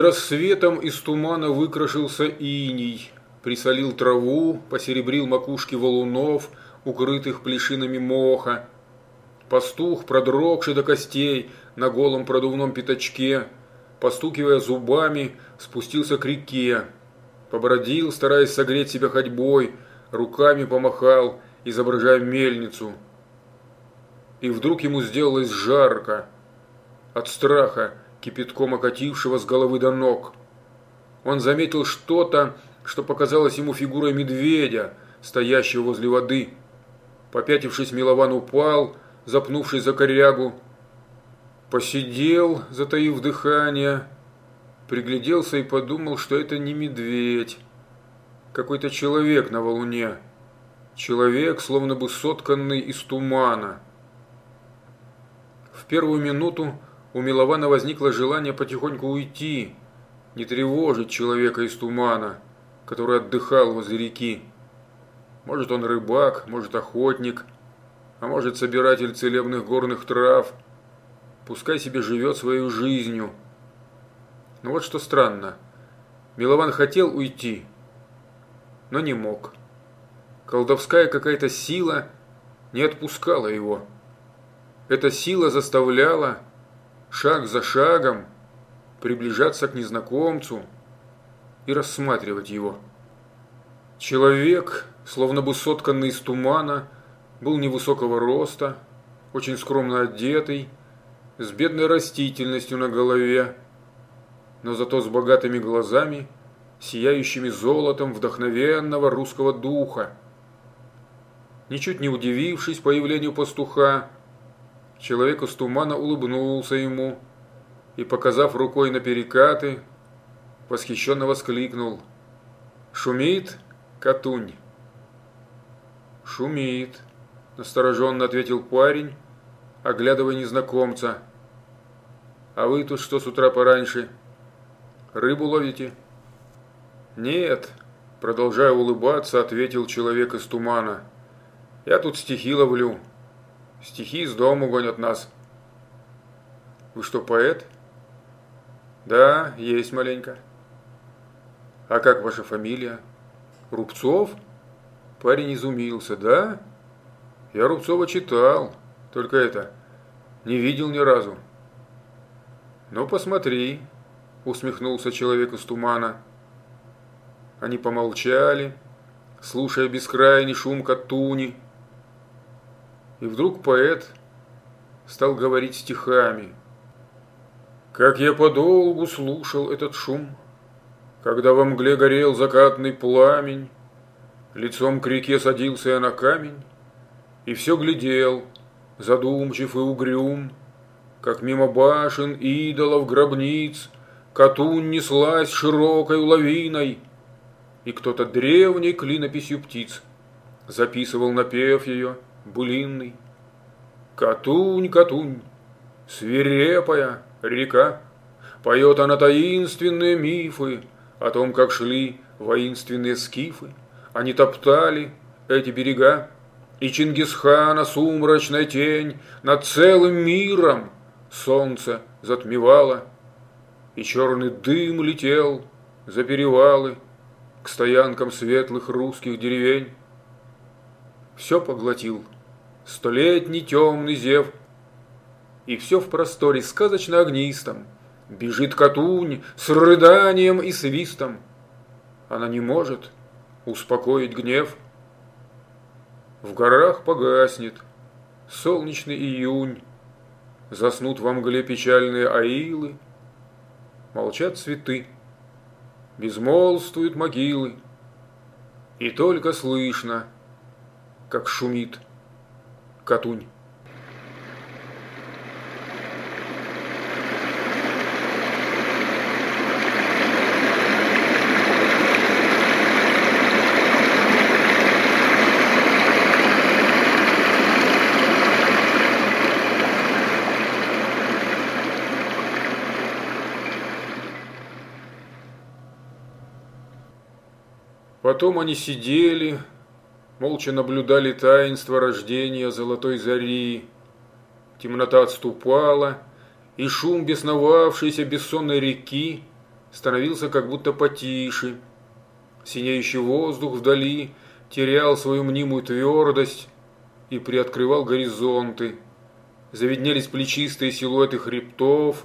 Рассветом из тумана выкрашился иней, присолил траву, посеребрил макушки валунов, укрытых плешинами моха. Пастух, продрогший до костей, на голом продувном пятачке, постукивая зубами, спустился к реке. Побродил, стараясь согреть себя ходьбой, руками помахал, изображая мельницу. И вдруг ему сделалось жарко от страха, кипятком окатившего с головы до ног. Он заметил что-то, что показалось ему фигурой медведя, стоящего возле воды. Попятившись, Милован упал, запнувшись за корягу. Посидел, затаив дыхание, пригляделся и подумал, что это не медведь. Какой-то человек на валуне. Человек, словно бы сотканный из тумана. В первую минуту у Милована возникло желание потихоньку уйти, не тревожить человека из тумана, который отдыхал возле реки. Может, он рыбак, может, охотник, а может, собиратель целебных горных трав. Пускай себе живет свою жизнью. Но вот что странно. Милован хотел уйти, но не мог. Колдовская какая-то сила не отпускала его. Эта сила заставляла шаг за шагом приближаться к незнакомцу и рассматривать его. Человек, словно бы сотканный из тумана, был невысокого роста, очень скромно одетый, с бедной растительностью на голове, но зато с богатыми глазами, сияющими золотом вдохновенного русского духа. Ничуть не удивившись появлению пастуха, Человек из тумана улыбнулся ему и, показав рукой на перекаты, восхищенно воскликнул. «Шумит, Катунь?» «Шумит», – настороженно ответил парень, оглядывая незнакомца. «А вы тут что с утра пораньше? Рыбу ловите?» «Нет», – продолжая улыбаться, ответил человек из тумана. «Я тут стихи ловлю». Стихи из дома гонят нас. Вы что, поэт? Да, есть маленько. А как ваша фамилия? Рубцов? Парень изумился. Да? Я Рубцова читал. Только это, не видел ни разу. Ну, посмотри, усмехнулся человек из тумана. Они помолчали, слушая бескрайний шум Катуни, и вдруг поэт стал говорить стихами. Как я подолгу слушал этот шум, Когда во мгле горел закатный пламень, Лицом к реке садился я на камень И все глядел, задумчив и угрюм, Как мимо башен идолов гробниц Катунь неслась широкой лавиной, И кто-то древней клинописью птиц Записывал напев ее — былинный. Катунь, Катунь, свирепая река, Поет она таинственные мифы О том, как шли воинственные скифы. Они топтали эти берега, И Чингисхана сумрачная тень Над целым миром солнце затмевало, И черный дым летел за перевалы К стоянкам светлых русских деревень все поглотил. Столетний темный зев. И все в просторе сказочно огнистом. Бежит Катунь с рыданием и свистом. Она не может успокоить гнев. В горах погаснет солнечный июнь. Заснут во мгле печальные аилы. Молчат цветы, безмолвствуют могилы. И только слышно – как шумит Катунь. Потом они сидели, молча наблюдали таинство рождения золотой зари. Темнота отступала, и шум бесновавшейся бессонной реки становился как будто потише. Синеющий воздух вдали терял свою мнимую твердость и приоткрывал горизонты. Завиднелись плечистые силуэты хребтов,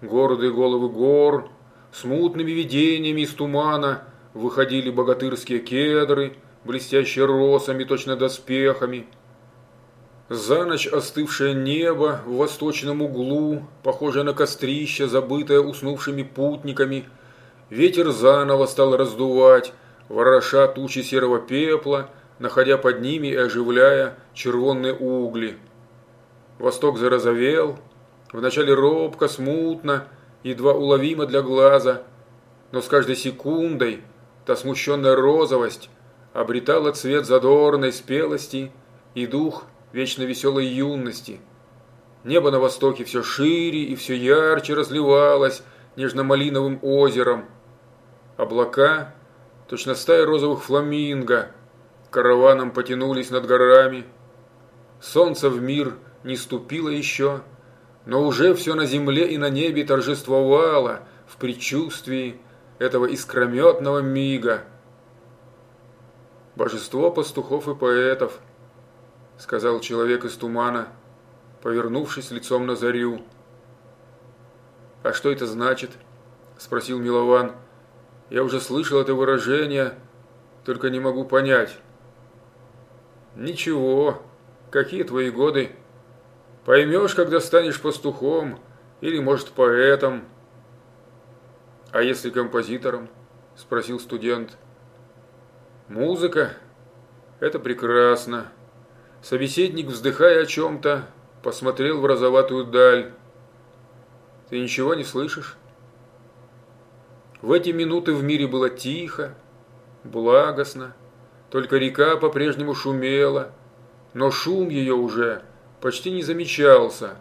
гордые головы гор, смутными видениями из тумана выходили богатырские кедры, блестящие росами, точно доспехами. За ночь остывшее небо в восточном углу, похожее на кострище, забытое уснувшими путниками, ветер заново стал раздувать, вороша тучи серого пепла, находя под ними и оживляя червонные угли. Восток зарозовел, вначале робко, смутно, едва уловимо для глаза, но с каждой секундой та смущенная розовость обретала цвет задорной спелости и дух вечно веселой юности. Небо на востоке все шире и все ярче разливалось нежно-малиновым озером. Облака, точно стая розовых фламинго, караваном потянулись над горами. Солнце в мир не ступило еще, но уже все на земле и на небе торжествовало в предчувствии этого искрометного мига. Божество пастухов и поэтов – сказал человек из тумана, повернувшись лицом на зарю. «А что это значит?» – спросил Милован. «Я уже слышал это выражение, только не могу понять». «Ничего, какие твои годы? Поймешь, когда станешь пастухом или, может, поэтом». «А если композитором?» – спросил студент. «Музыка? Это прекрасно», Собеседник, вздыхая о чем-то, посмотрел в розоватую даль. «Ты ничего не слышишь?» В эти минуты в мире было тихо, благостно, только река по-прежнему шумела, но шум ее уже почти не замечался.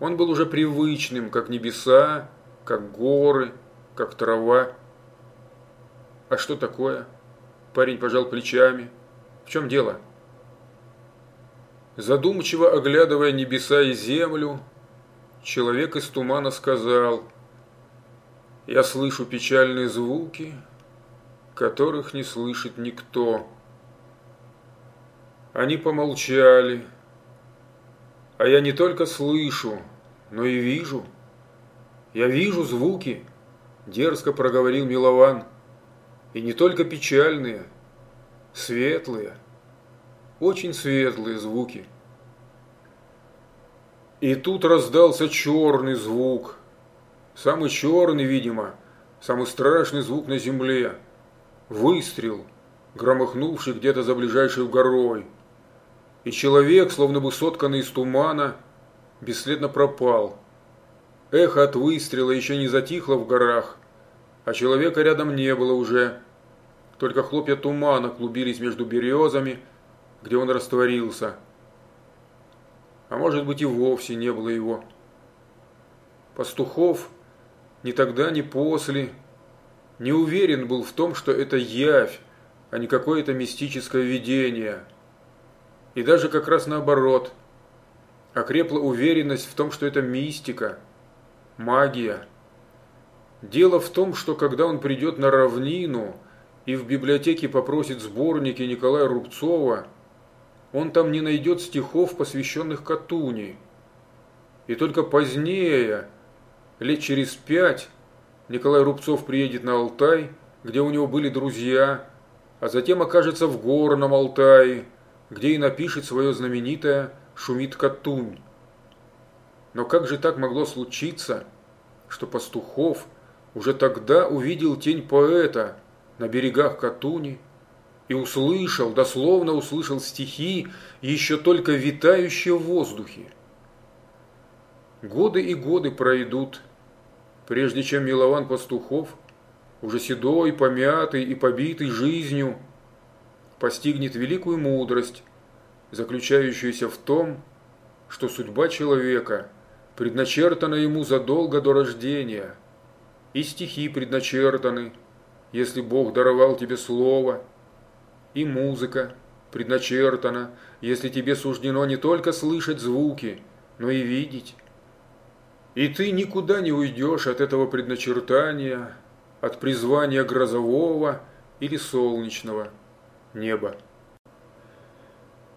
Он был уже привычным, как небеса, как горы, как трава. «А что такое?» Парень пожал плечами. «В чем дело?» Задумчиво оглядывая небеса и землю, человек из тумана сказал, «Я слышу печальные звуки, которых не слышит никто». Они помолчали, а я не только слышу, но и вижу. Я вижу звуки, дерзко проговорил Милован, и не только печальные, светлые – очень светлые звуки. И тут раздался черный звук. Самый черный, видимо, самый страшный звук на земле. Выстрел, громыхнувший где-то за ближайшей горой. И человек, словно бы сотканный из тумана, бесследно пропал. Эхо от выстрела еще не затихло в горах, а человека рядом не было уже. Только хлопья тумана клубились между березами, где он растворился. А может быть и вовсе не было его. Пастухов ни тогда, ни после не уверен был в том, что это явь, а не какое-то мистическое видение. И даже как раз наоборот, окрепла уверенность в том, что это мистика, магия. Дело в том, что когда он придет на равнину и в библиотеке попросит сборники Николая Рубцова, он там не найдет стихов, посвященных Катуни. И только позднее, лет через пять, Николай Рубцов приедет на Алтай, где у него были друзья, а затем окажется в горном Алтае, где и напишет свое знаменитое «Шумит Катунь». Но как же так могло случиться, что Пастухов уже тогда увидел тень поэта на берегах Катуни, и услышал, дословно услышал стихи, еще только витающие в воздухе. Годы и годы пройдут, прежде чем Милован Пастухов, уже седой, помятый и побитый жизнью, постигнет великую мудрость, заключающуюся в том, что судьба человека предначертана ему задолго до рождения, и стихи предначертаны, если Бог даровал тебе слово – и музыка предначертана, если тебе суждено не только слышать звуки, но и видеть. И ты никуда не уйдешь от этого предначертания, от призвания грозового или солнечного неба.